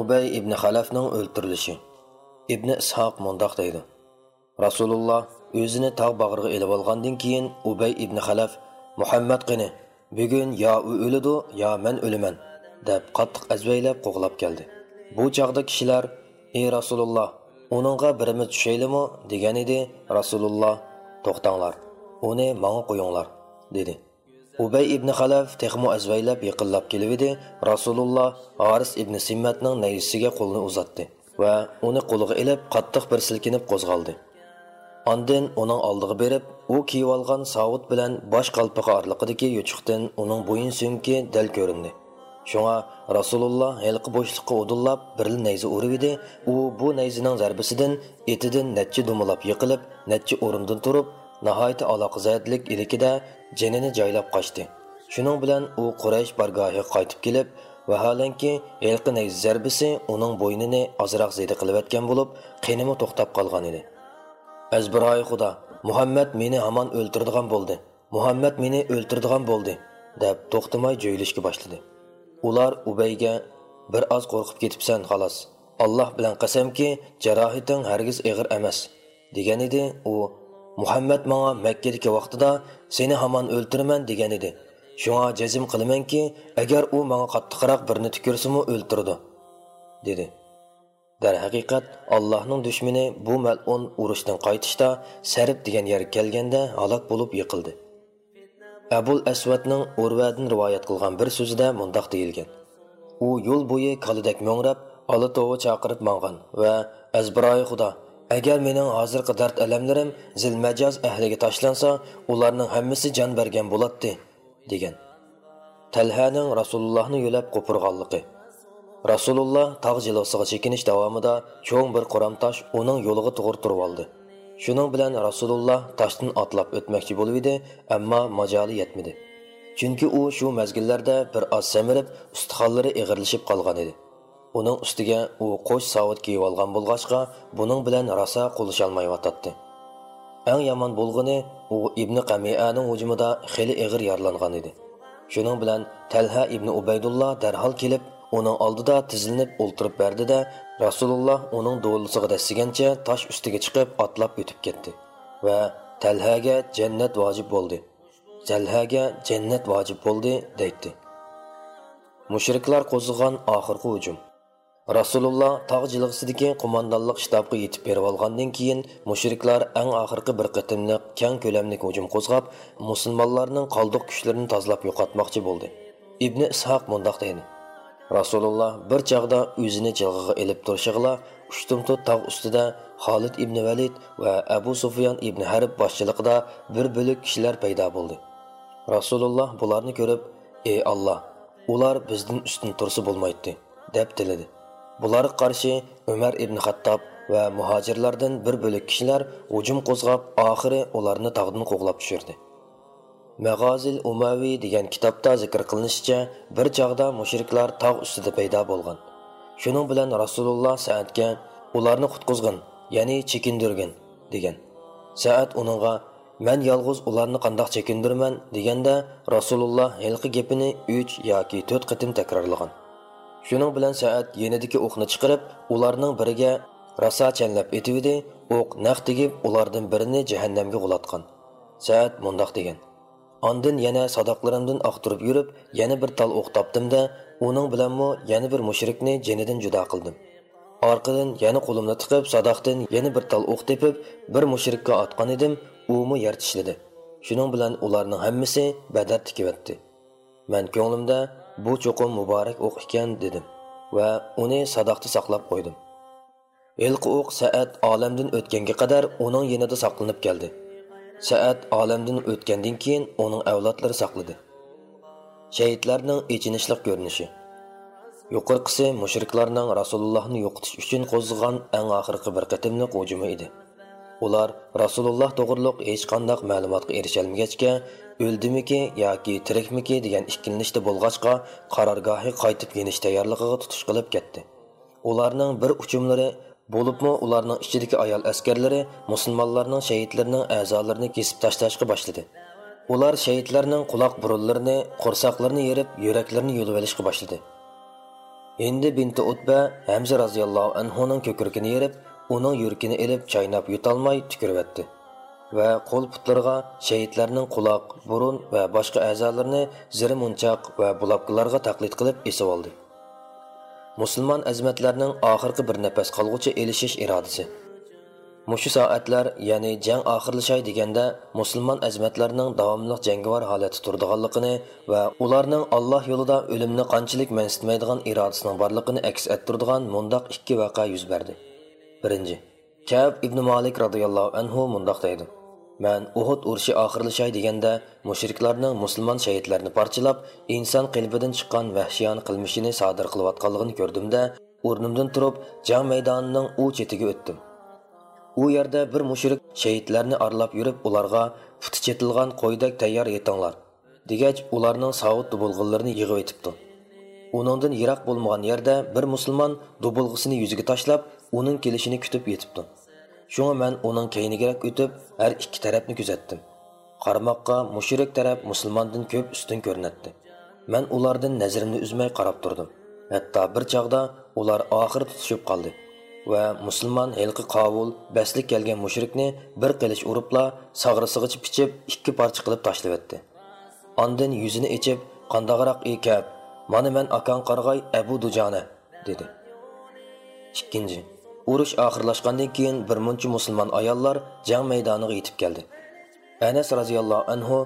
ubay ibn xalafning o'ltirilishi. Ibn ishoq mundoq deydi. Rasululloh o'zini tog' bag'riga ilib olgandan keyin ubay ibn xalaf muhammad qani bugun yo u o'ladi yo men o'laman deb qattiq azvaylab qo'g'lab keldi. Bu chog'da kishilar ey rasululloh uningga birimiz tushaylimi? degan edi rasululloh to'xtanglar uni manga qo'yinglar dedi. Ubay ibn xalaf texmu azvaylab yiqinlab kelividi rasululloh haris ibn simmatning nayisiga qo'lini uzatdi va uni qo'liga ilib qattiq bir silkinib qo'zg'aldi Ondan uning oldiga berib, u kiyib olgan savut bilan bosh qalpig'i orliqidagi yuchuqdan uning bo'yin so'ngki dal ko'rindi. Shunga Rasululloh halqi bo'shliqqa udullab bir nayza urib edi. U bu nayzining zarbasidan etidan necha dumilab yiqilib, necha o'rindan turib, nihoyat aloqazatlik ilikida jinini joylab qochdi. Shuning bilan u Quraysh bargohiga qaytib kelib, vaholanki halqi nayz zarbisi uning bo'ynini ozroq zaydi qilayotgan bo'lib, qinimi to'xtab qolgan edi. azbiroyi xudo muhammad meni hamon o'ltiradigan bo'ldi muhammad meni o'ltiradigan bo'ldi deb to'xtamay jo'ylashga boshladi ular ubayga bir oz qo'rqib ketibsan xolos alloh bilan qasamki jarohating hargiz ig'ir emas degan edi u muhammad manga makkadagi vaqtida seni hamon o'ltiraman degan edi. Shunga jazm qilamanki agar u manga qattiqroq birni tukursimi o'ltirdi dedi. Darhaqiqat allohning dushmani bu malun urushdan qaytishda sarib degan yerga kelganda halok bo'lib yiqildi. Abul asvadning urvadin rivoyat qilgan bir so'zida mundoq deyilgan. U yo'l bo'yi kalidak mo'ngrab olitovi chaqirib mang'an va azbiroyi xudo agar mening hozirgi dard alamlarim zilmajoz ahliga tashlansa ularning hammasi jon bergan bo'ladi degan. Talhaning rasulullohni yo'lab qo'pirg'onligi rasululloh tog' jilosiga chekinish davomida cho'ng bir qoramtosh uning yo'liga to'g'ri turib oldi. Shuning bilan rasululloh toshdan otlab o'tmoqchi bo'lib edi ammo majoli yetmadi. Chunki u shu mazgillarda bir oz samirib ustixonlari ig'irlashib qolgan edi. Uning ustiga u qo'sh savut kiyib olgan bo'lg'achqa buning bilan rosa qo'lisholmayotdi eng yomon bo'lg'ini u ibn qamianing hujumida xeli ig'ir yaralangan edi. Shuning bilan talha ibn ubaydulloh darhol kelib uning oldida tizilib o'ltirib berdida rasululloh uning do'lisiga dastigancha tosh ustiga chiqib otlab o'tib ketdi va talhaga jannat vojib bo'ldi. Jalhaga jannat vojib bo'ldi deydi. Mushriklar qo'zg'agan oxirgi hujum. Rasululloh tog' jilg'isidagi qo'mondonlik shtabga yetib berib olgandan keyin mushriklar eng oxirgi bir qitimliq kang ko'lamli hujum qo'zg'ab musulmonlarning qoldiq kuchlarini tozalab yo'qotmoqchi bo'ldi. Ibn ishoq mundoq deydi. Rasululloh bir chog'da o'zini jilg'iga ilib turishig'ila ushtumtut tog' ustida xolid ibn valid va abu sufyon ibn harib boshchiligida bir bo'lik kishilar paydo bo'ldi. Rasululloh bularni ko'rib ey olloh ular bizdan ustun tursa bo'lmaydi deb tiladi. Bularga qarshi umar ibn xattob va muhojirlardan bir bo'lik kishilar hujum qo'zg'ab oxiri ularni tog'dan qo'g'lab tushirdi Мәғазил Umavi degan kitobda zikr qilinishicha, bir chaqda mushriklar tog' ustida paydo bo'lgan. Shuning bilan Rasululloh Sa'adga ularni qutqizgin, ya'ni chekindirgin degan. Sa'ad uningga "Men yolg'iz ularni qandoq chekindirman?" deganda Rasululloh hilqi gapini 3 yoki 4 qitim takrorlagan. Shuning bilan saat yenidagi o'qni chiqarib, ularning biriga rasa chanlab etibdi, o'q naq tegib, ulardan birini jahannamga g'ulatgan. saat mundoq degan: Ondan yana sadoqlarimdan oqtirib yurib, yana bir tal o'q topdimda, uning bilanmi yana bir mushrikni jinidan judo qildim. Orqadan yana qo'limni tiqib, sadoqdan yana bir tal o'q tepib, bir mushrikka otgan edim, u mu yer tishladi. Shuning bilan ularning hammasi badar tikivatdi. Men ko'nglimda bu cho'qim muborak o'q ekan dedim va uni sadoqda saqlab qo'ydim. Ilqi o'q Sa'at olamdan o'tganga qadar uning yonida saqlanib keldi. Saat olamdan o'tgandan keyin uning avlodlari saqladi. Shahidlarning echinishliq ko'rinishi. Yuqorqisi mushriklarning Rasulullohni yo'qotish uchun qo'zg'agan eng oxirgi bir qatimliq hujumi edi. Ular Rasululloh to'g'riliq hech qanday ma'lumotga erishalmagachga, o'ldimiki yoki tirikmiki? degan ikkilinishda bo'lg'achqa qarorgohi qaytib kelish tayyorligiga tutish qilib ketdi. Ularning bir uchumlari bo'libmi ularning ichidagi ayol askarlari musulmonlarning shahidlarining a'zolarini kesib tashlashga boshladi. Ular shahidlarning quloq burunlarini qo'rsoqlarini yerib yuraklarini yulib olishga boshladi. Endi binti utba hamza roziyallohu anhuning ko'kragini yerib uning yurkini ilib chaynab yutolmay tukurvatdi va qo'l putlarga shahidlarning quloq burun va boshqa a'zolarini ziri zirimunchoq va bulabqilarga taqlid qilib esib oldi musulmon azmatlarning oxirgi bir nafas qolgucha elishish irodasi mushu soatlar ya'ni jang oxirlashay deganda musulmon azmatlarning davomli jangovar holati turdiganligini va ularning alloh yo'lida o'limni qanchalik mansitmaydigan irodasining borligini aks ettirdigan mundoq ikki voqea yuz berdi birinchi. Kab ibn molik roziyallohu anhu mundoq deydi. Man uhud urushi oxirlashay deganda mushriklarning musulmon shahidlarni parchalab inson qalbidan chiqqan vahshiyona qilmishini sodir qilayotganligini ko'rdimda o'rnimdan turib jang maydonining u chetiga o'tdim. U yerda bir mushrik shahidlarni aralab yurib ularga puti chetilgan qo'ydak tayyor yetinglar degach ularning savut dubulg'inlarini yig'ib aytibdi. Uningdan yiroq bo'lmagan yerda bir musulmon dubulg'isini yuziga tashlab uning kelishini kutib yetibdim. Shunga man uning keynigarak o'tib har ikki tarafni kuzatdim. Qarmoqqa mushrik taraf musulmondan ko'p ustun ko'rinadi. Man ulardan nazrimni uzmay qarab turdim. Hatto bir chog'da ular oxir tutishib qoldi va musulmon hilqi qovul baslik kelgan mushrikni bir qilich uribla sag'risig'icha pichib ikki parcha qilib tashlavetdi ondin yuzini ichib qandog'roq ekab mana man akang qarg'ay abu dujona dedi. Ikkinchi urush oxirlashgandan keyin bir muncha musulmon ayollar jang maydoniga yetib keldi. Anas roziyallohu anhu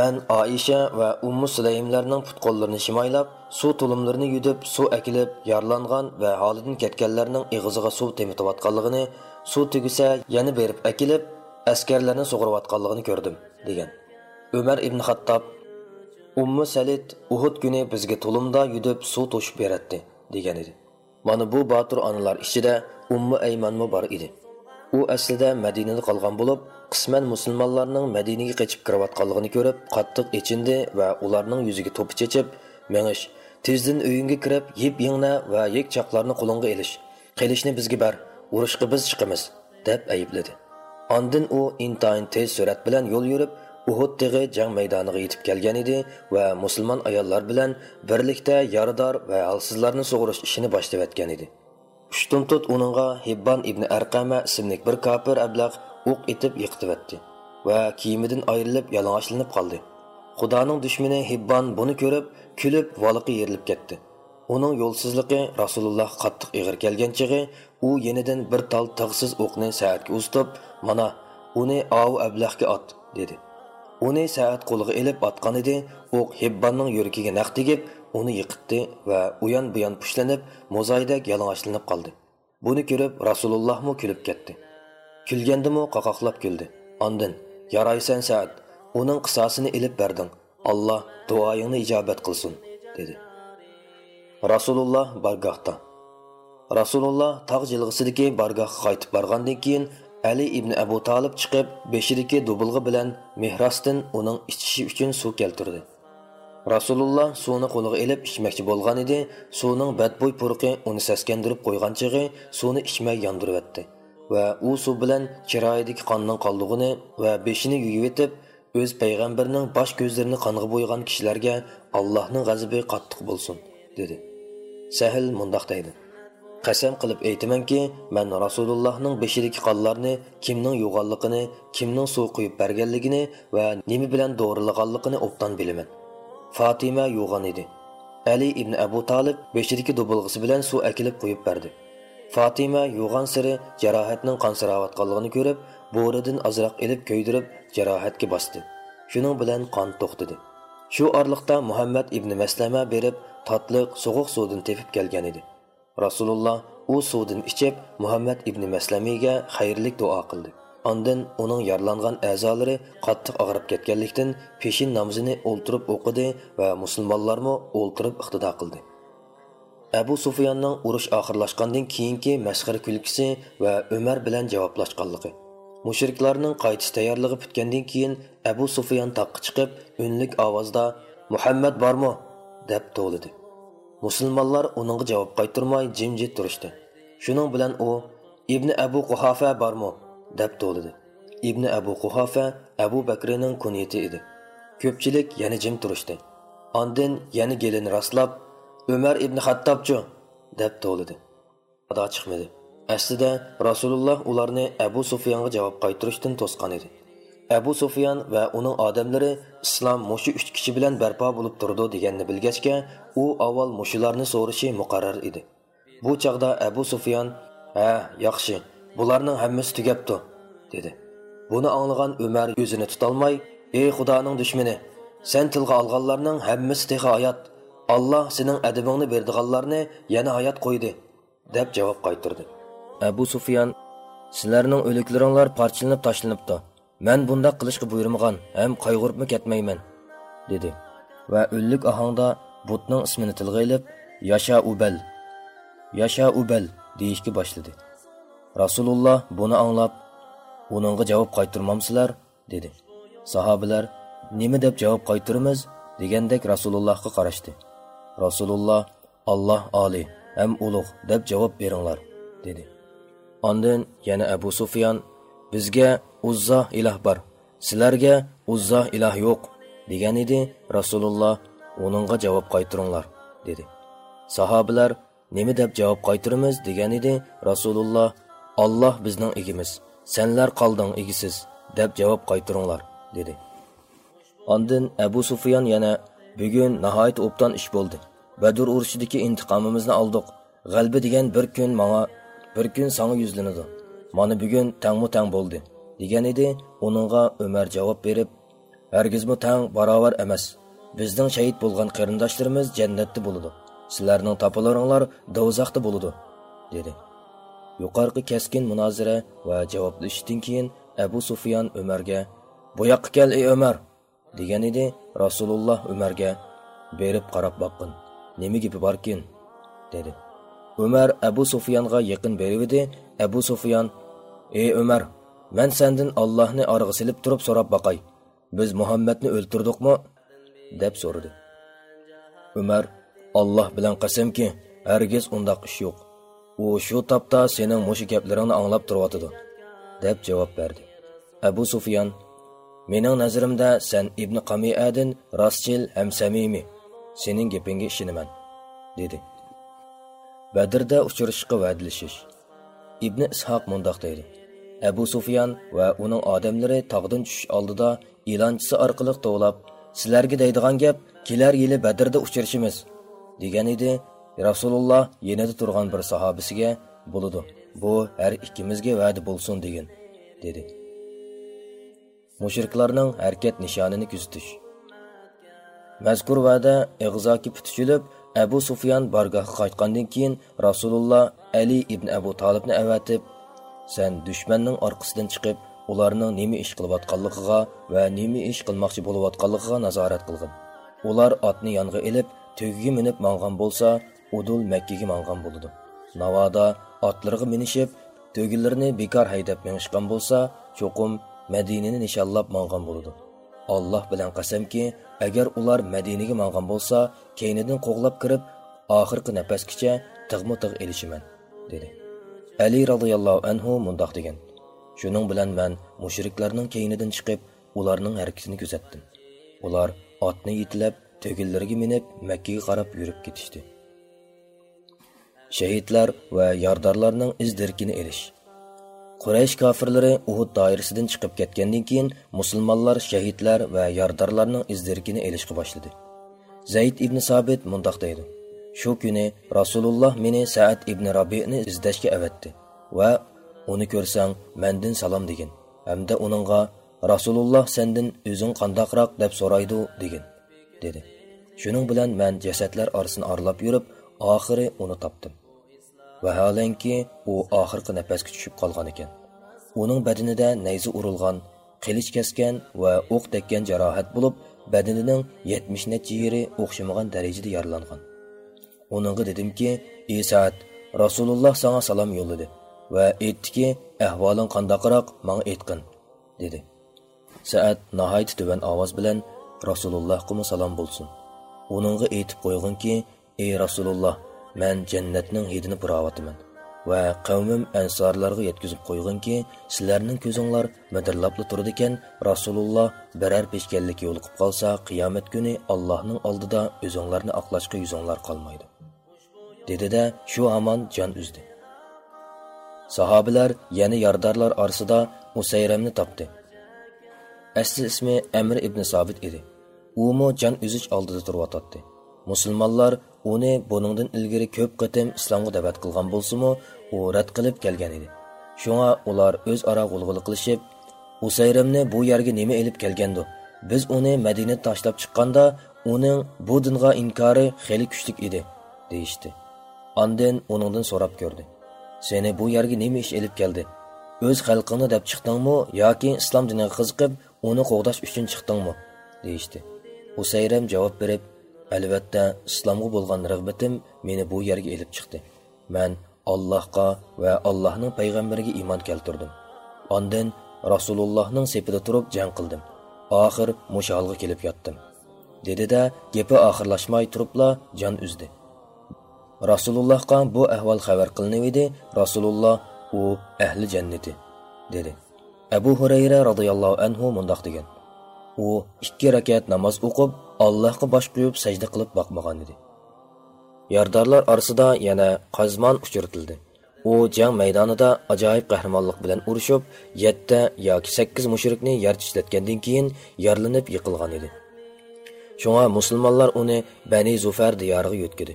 man oisha va ummu sulaymlarning putqo'llarini shimoylab suv tulumlarini yudib suv akilib yorlangan va holidan ketganlarning ig'ziga suv temitayotganligini suv tugisa yana berib akilib askarlarni sug'urayotganligini ko'rdim degan. Umar ibn xattob ummu salid uhud kuni bizga tulumda yudib suv to'shib beradi degan edi. Mana bu botir onalar ichida ummi aymanmi bor edi. U aslida madinada qolgan bo'lib qisman musulmonlarning madinaga qochib kirayotganligini ko'rib qattiq echindi va ularning yuziga to'pi chechib mengish tezdan uyingga kirib yeb yingna va yekchoqlarni qo'lingga ilish qilishni bizga bar urushga biz chiqamiz deb aybladi. Ondin u intayin tez surat bilan yo'l yurib uhud tig'i jang maydoniga yetib kelgan edi va musulmon ayollar bilan birlikda yarador va halsizlarni sug'urish ishini boshlayotgan edi Ushtumtut uningga Hibban ibn Arqama ismli bir kafir ablag o'q etib yiqitibatdi va kiyimidan ayrilib yalang'ochlanib qoldi. Xudoning dushmani Hibban buni ko'rib, kulib, voliqi yerilib ketdi. Uning yo'lsizligi Rasululloh qattiq ig'ir kelgan chig'i, u yenidan bir tal tig'siz o'qni Sa'dga uztib, "Mana, uni av ablahga ot" dedi. Uni Sa'd qo'liga elib otgan edi, o'q Hibbanning yuragiga naq tegib, uni yiqitdi va uyon buyon pushlanib mo'zaydak yalang'ochlanib qoldi. Buni ko'rib rasulullohmu kulib ketdi. Kulgandimu qoqoqlab kuldi. Ondin yaraysan saat uning qisosini ilib berding. Alloh duoyingni ijobat qilsin dedi. Rasululloh bargohda. Rasululloh tog' jilg'isidagi bargohga qaytib borgandan keyin ali ibn abu tolib chiqib beshidagi dubulg'i bilan mehrosdan uning ichishi uchun suv keltirdi. Rasululloh suvni qo'liga ilib ichmoqchi bo'lgan edi. Suvning badbo'y purqi uni saskandirib qo'ygan chig'i suvni ichmay yondiryapti va u suv bilan chiroyidagi qonning qoldig'ini va beshini yuyib etib o'z payg'ambarining bosh ko'zlarini qonga bo'ygan kishilarga allohning g'azabi qattiq bo'lsin dedi. Sahil mundoq deydi qasam qilib aytamanki man rasulullohning beshidagi qonlarni kimning yo'g'onligini kimning suv quyib berganligini va nima bilan do'rilaganligini obdan bilaman Fatima yo'g'on edi. Ali ibn Abu Talib beshidagi dubulg'isi bilan suv akilib quyib berdi. Fatima yo'g'on siri jarohatning qonsirayotganligini ko'rib, bo'ridan azroq ilib ko'ydirib jarohatga bosdi. Shuning bilan qon to'xtadi. Shu orliqda Muhammad ibn Maslama berib, tatliq, sovuq suvdan tepib kelgan edi. Rasululloh u suvdan ichib Muhammad ibn Maslamiga xayrlik duo qildi. Ondan uning yaralangan a'zolari qattiq og'rib ketganlikdan peshin namozini o'ltirib o'qidi va musulmonlarmi o'ltirib iqtido qildi. Abu Sufyanning urush oxirlashgandan keyingi mashhur kulkisi va Umar bilan javoblashganligi. Mushriklarning qaytish tayyorligi bitgandan keyin Abu Sufyan taqqa chiqib, unlik ovozda "Muhammad bormi?" deb to'lidi. Musulmonlar uningga javob qaytirmay jimjit turishdi. Shuning bilan u Ibn Abu quhofa bormi? deb to'lidi. Ibn abu quhofa abu bakrining kunyati edi. Ko'pchilik yana jim turishdi. Ondin yana gelini rostlab umar ibn hattobchi deb to'lidi. Ado chiqmadi. Aslida rasululloh ularni abu sufyonga javob qaytirishdan to'sgan edi. Abu sufyan va uning odamlari islom mushu uch kishi bilan barpo bo'lib turdi deganni bilgachga u avval mushularni so'rishi muqarrar edi. Bu chog'da abu sufyan ha yaxshi bularning hammasi tugabdi dedi. Buni anglagan umar o'zini tutolmay ey xudoning dushmani sen tilga olganlarning hammasi tehi hayot alloh sening adabingni berdiganlarni yana hayot qo'ydi deb javob qaytirdi. Abu sufyan sizlarning o'liklaringlar parchalanib tashlanibdi. Man bundoq qilishga buyurmagan ham qayg'uribmi ketmayman dedi va o'llik ohangda butning ismini tilga ilib yasha ubal yasha ubal deyishga boshladi. Rasululloh buni anglab uningga javob qaytirmamsizlar? dedi. Sahobalar nima deb javob qaytiramiz? degandek rasulullohga qarashdi. Rasululloh alloh oliy ham ulug' deb javob beringlar dedi. Ondan yana Abu Sufyan bizga uzzo iloh bor, sizlarga uzzo iloh yo'q degan edi. Rasululloh uningga javob qaytiringlar dedi. Sahobalar nima deb javob qaytiramiz degan edi. Rasululloh Alloh bizning egimiz, senlar qolding egisiz deb javob qaytiringlar dedi. Ondan Abu sufyon yana bugun nihoyat o'pdan ish bo'ldi. Badr urushidagi intiqomimizni oldik. G'alba degan bir kun menga bir kun sanga yuzlanadi mana bugun tangmu tang bo'ldi degan edi uningga umar javob berib hargizmi tang barobar emas bizning shahid bo'lgan qarindoshlarimiz jannatda bo'ladi. Sizlarning topalaringlar do'zaxda bo'ladi dedi. Yuqorqi keskin munozara va javoblashishdan keyin abu sufyan umarga bu yoqqa kel ey umar degan edi. Rasululloh umarga berib qarab boqqin. Nima gapi borkin? dedi. Umar abu sufyonga yaqin berivdi abu sufyan ey umar man sandan allohni org'a silib turib so'rab boqay. Biz muhammadni o'ltirdikmi deb so'radi. Umar olloh bilan qasamki hargiz undoq ish yo'q. U shu topda sening mushu gaplaringni anglab turyotidi deb javob berdi. Abu sufyan mening nazarimda sen ibn qamiadin rostchil ham samimiy sening gapingga ishonaman dedi. Badrda uchrashishga va'dalashish ibn ishoq mundoq deydi. Abu sufyan va uning odamlari tog'dan tushish oldida ilonchisi orqali to'lab sizlarga deydigan gap kelar yili badrda uchrashimiz degan edi. Rasululloh yenida turgan bir sahobisiga bo'ludi bu har ikkimizga va'da bo'lsin degan dedi. Mushriklarning harakat nishonini kuzatish. Mazkur va'da ig'zoki putishilib abu sufyan bargohga qaytgandan keyin rasululloh ali ibn abu tolibni avatib sen dushmanning orqasidan chiqib ularning nima ish qilayotganligiga va nima ish qilmoqchi bo'layotganligiga nazorat qilgin. Ular otni yonga ilib tugiga minib mangan bo'lsa udul makkaga mangan bo'ladi. Navoda otlarga minishib tugillarini bekor haydab minishgan bo'lsa cho'qim madinani nishonlab mangan bo'ladi. Alloh bilan qasamki agar ular madinaga mangan bo'lsa keynidan qo'g'lab kirib oxirgi nafasgacha tig'ma tig' ilishiman dedi. Ali roziyallohu anhu mundoq degan. Şunun bilan man mushriklarning keynidan chiqib ularning harakatini kuzatdim. Ular otni yitlab tugillariga minib makkaga qarab yurib ketishdi. Shahidlar va yardarlarının izdirkini elish. Quraysh kofirlari Uhud doirasidan chiqib ketgandan keyin musulmonlar shahidlar va yordorlarning izdirkini elishga boshladi. Zeyd ibn Sabit mundaq deydi: Shu kuni Rasululloh meni Sa'd ibn Rabi'ni izlashga avatdi va uni ko'rsang mandin salom degin. Hamda uningga Rasululloh sendan o'zing qandoqroq deb so'raydi degin dedi. Shuning bilan men jasadlar orasini aralab yurib, oxiri uni topdim. vaholanki u oxirgi nafasga tushib qolgan ekan. Uning badanida nayza urilgan qilich kesgan va o'q tekkan jarohat bo'lib badanining yetmish necha yeri o'xshamagan darajada yaralangan. Uningga dedimki ey saat rasululloh sanga salom yo'lladi. Va aytdiki ahvoling qandoqroq manga aytqin dedi saat nihoyat tuvan ovoz bilan rasulullohga salom bo'lsin uningga aytib qo'yginki ey rasululloh man jannatning hidini purayotiman va qavmim ansorlarga yetkazib qo'yginki sizlarning ko'zinglar midirlabli turdi ekan rasululloh biror peshkanlik yo'liqib qolsa qiyomat kuni allohning oldida o'zinglarni oqlashga yuzinglar qolmaydi dedida shu amon jon uzdi. Sahobalar yana yordorlar orasida Usayrem'ni topdi. Asli ismi Amr ibn Sabit idi. Umu can üzüç aldıda oldida turib Musulmonlar uni buningdan ilgari ko'p qatim islomga da'vat qilgan bo'lsa-mu, u rad qilib kelgan edi. Shunga ular o'zaro g'ulg'ul qilishib, Usayramni bu yerga nemi elib kelgandi? Biz onu Madina tashlab chiqqanda, onun bu dinga inkarı xeli küçlük idi, deyishdi. Ondan onundan so'rab gördü. Seni bu yerga nima ish elib keldi? O'z xalqingni deb chiqdingmi yoki islom diniga qiziqib, uni qo'g'dash uchun chiqdingmi? deyishdi. Usayram javob berib, albatta islomga bo'lgan rag'batim meni bu yerga elib chiqdi. Men Allohga va Allohning payg'ambariga iymon keltirdim. Ondan Rasulullohning sepida turib jang qildim. Oxir mushalga kelib yotdim. dedi-da, gapi oxirlashmay turibla jon uzdi. Rasulullohga bu ahvol xabar qilinib Rasululloh u ahli jannati dedi. Abu Hurayra radhiyallohu anhu mundoq degan. U ikki rakat namoz o'qib, Allohga bosh qo'yib sajda qilib boqmagan edi. Yordorlar orasida yana qazmon uchirtildi. U jang maydonida ajoyib qahramonlik bilan urushib, 7 yoki 8 mushrikni yer tishlatgandan keyin yarlanib yiqilgan edi. Шуңа musulmonlar uni Bani Zufar diyoriga yo'tkidi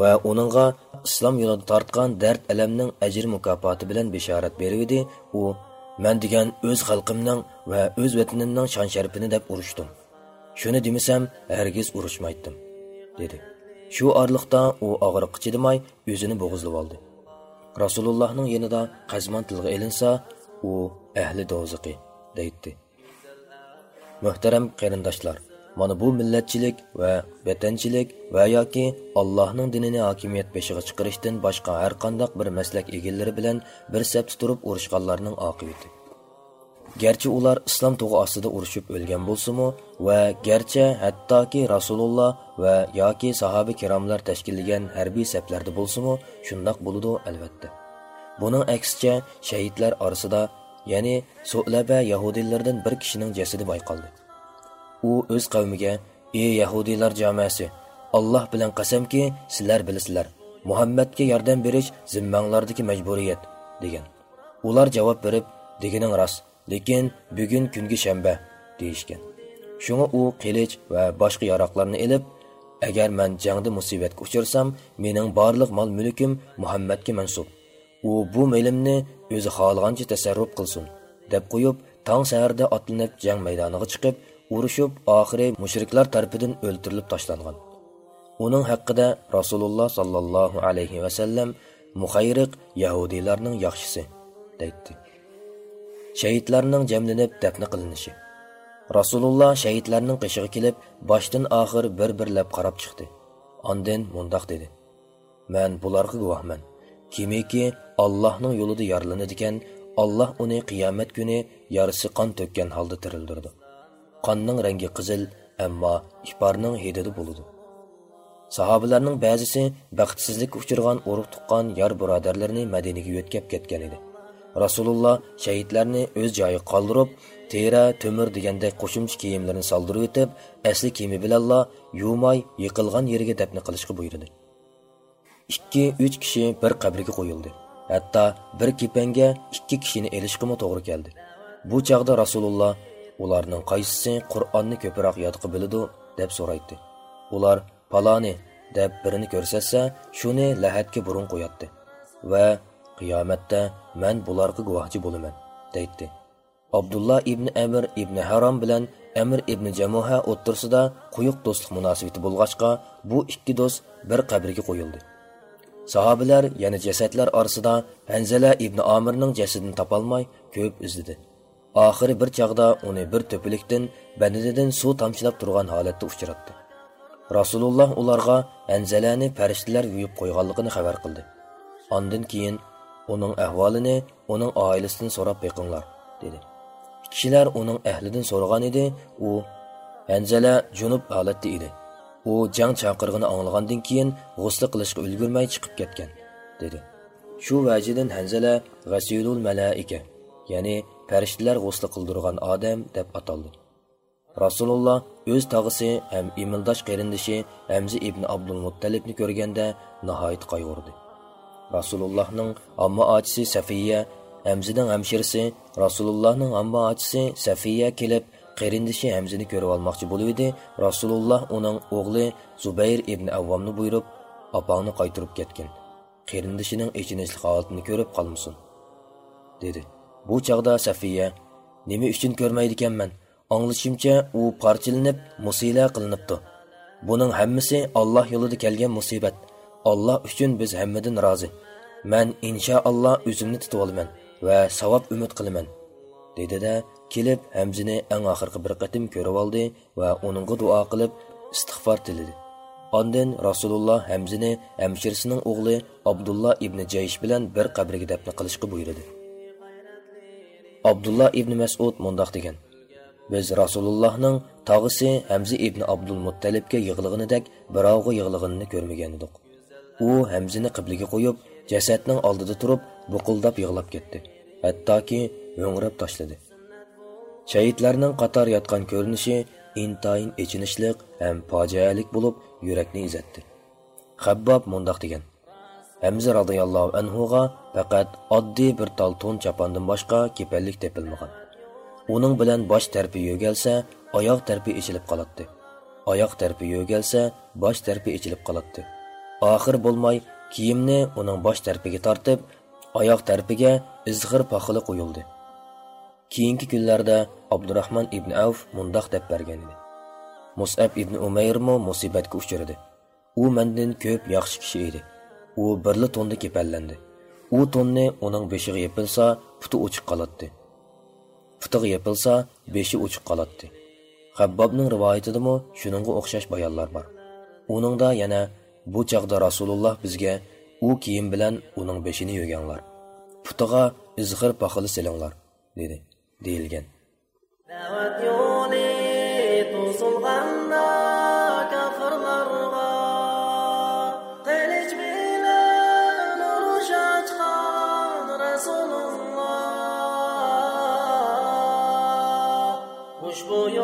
va uningga islom yo'lida tortgan dard alamning ajr mukofoti bilan bishorat berdi. U men degan o'z xalqimning va o'z vatanimning shon sharafini deb urushdim. Shuni demasam, hargiz urushmaydim, dedi. Shu orliqda u og'riq chidamay o'zini bo'g'izlab oldi. Rasulullohning yanida qazmon tilga elinsa, u ahli doziqi deydi. Muhtaram qarindoshlar, mana bu millatchilik va vatanchilik va yoki Allohning dinini hokimiyat beshiga chiqarishdan boshqa har qanday bir maslak egillari bilan bir sapda turib urushganlarning oqibati. garchi ular islom tug'i ostida urushib o'lgan bo'lsinu va garchi hattoki Rasululloh va yoki sahoba kiromlar tashkillagan harbiy saflarda bo'lsinu shundoq bo'ludi albatta. Buning aksicha shahidlar orasida, ya'ni Su'laba yahudiylardan bir kishining jasadi bayqaldi. U o'z qavmiga ey yahudiylar jamoasi alloh bilan qasamki sizlar bilasizlar muhammadga yordam berish zimmanglardagi majburiyat degan. Ular javob berib deganing rost lekin bugun kungi shanba deyishgan. Shunga u qilich va boshqa yaroqlarni ilib agar man jangda musibatga uchrasam mening barliq mol mulkim muhammadga mansub. U bu milimni o'zi xohlagancha tasarruf qilsin deb qo'yib tong saharda otlanib jang maydoniga chiqib urushib oxiri mushriklar tarafidan o'ltirilib tashlangan. Uning haqida rasululloh sollallohu alayhi vasallam muhayriq yahudiylarning yaxshisi deydi shahidlarning jamlanib dafna qilinishi. Rasululloh shahidlarning qishig'i kelib boshdan oxir bir birlab qarab chiqdi. Ondin mundoq dedi. Man bularga guvohman. Kimiki allohning yo'lida yorilinadigan olloh uni qiyomat kuni yarisi qon to'kkan holda tirildirdi qonning rangi qizil ammo iforning hidida bo'ladi sahobalarning ba'zisi baxtsizlikka uchirgan urug' tuqqan yor birodarlarini madinaga yo'tkab ketgan edi. Rasululloh shahidlarni o'z joyiga qoldirib tera to'mir degandek qo'shimcha kiyimlarini soldirib o'tib asli kiyimi bilanla yuvmay yiqilgan yeriga dafna qilishga buyurdi. Ikki uch kishi bir qabrga qo'yildi. Hatto bir kepanga ikki kishini elishqimi to'g'ri keldi. Bu chog'da rasululloh ularning qaysisi qur'onni ko'proq yodqi biladi deb so'raydi. Ular paloni deb birini ko'rsatsa shuni lahatga burun qo'yadi va qiyomatda man bularga guvohchi bo'laman deydi. Abdulloh ibn amir ibn harom bilan amir ibn jamuha o'ttirsida quyuq do'stlik munosabati bo'lg'achqa bu ikki do'st bir qabrga qo'yildi. Sahobalar yana jasadlar orasida hanzala ibn omirning jasadini topolmay ko'p izladi. Oxiri bir chog'da uni bir to'pilikdan badanidan suv tomchilab turgan holatda uchratdi. Rasululloh ularga anzalani farishtalar yuyib qo'yganligini xabar qildi. Ondan keyin uning ahvolini uning oilasidan so'rab beqinglar dedi. Kishilar uning ahlidan so'ragan edi u anzala junub holatda edi. U jang chaqirig'ini anglagandan keyin g'usli qilishga ulgurmay chiqib ketgan dedi. Shu vajidan hanzala g'asilul malaika ya'ni farishtalar g'usli qildirgan odam deb ataldi. Rasululloh o'z tog'isi ham imildosh qarindishi hamzi ibn abdul muttalibni ko'rganda nihoyat qayg'urdi. Rasulullohning amma ochisi safiya hamzining hamshirisi rasulullohning amma ochisi safiya kelib qarindishi hamzini ko'rib olmoqchi bo'luvdi rasululloh uning o'g'li zubayr ibn avvomni buyurib opangni qaytirib ketgin. Qarindishining echinishli holatini ko'rib qolmasin dedi. Bu chog'da safiya nima uchun ko'rmaydi ekanman anglashimcha u parchalanib musila qilinibdi. Buning hammasi olloh yo'lida kelgan musibat. Olloh uchun biz hammadan rozi. Man inshaalloh o'zimni tutib olaman va savob umid qilaman dedida kelib hamzini eng oxirgi bir qatim ko'rib oldi va uningga duo qilib istig'for tiladi. Ondan Rasululloh Hamzini hamshirisining o'g'li Abdullah ibn Jayish bilan bir qabrga dafn qilishga buyurdi. Abdullah ibn Mas'ud mundoq degan: Biz Rasulullohning tog'isi Hamza ibn Abdul Muttalibga yig'lig'inidek birovga yig'lig'inini ko'rmagan edik. U Hamzini qibliga qo'yib, jasadning oldida turib, buqildab yig'lab ketdi. Hattoki ho'ngrab tashladi. Shahidlarning qator yotgan ko'rinishi intayin echinishliq ham fojialik bo'lib yurakni ezatdi habbob mundoq degan hamza roziyallohu anhuga faqat oddiy bir tol to'n chapondan boshqa kepallik tepilmagan. Uning bilan bosh tarpi yo'galsa oyoq tarpi ichilib qoladi oyoq tarpi yo'galsa bosh tarpi ichilib qoladi oxir bo'lmay kiyimni uning bosh tarpiga tortib oyoq tarpiga izg'ir poxili qo'yildi keyingi kunlarda abdurahmon ibn avf mundoq deb bergan edi. Musab ibn umayrmi musibatga uchradi. U mendan ko'p yaxshi kishi edi. U birli to'nda kepallandi. U to'nni uning beshig'i yepilsa puti o'chib qoladi putig'i yepilsa beshi o'chib qoladi habbobning rivoyatidami shuningga o'xshash bayonlar bor. Uningda yana bu chog'da rasululloh bizga u kiyim bilan uning beshini yo'ganglar putiga izg'ir paxili silinglar dedi deyilgan. Çeken bu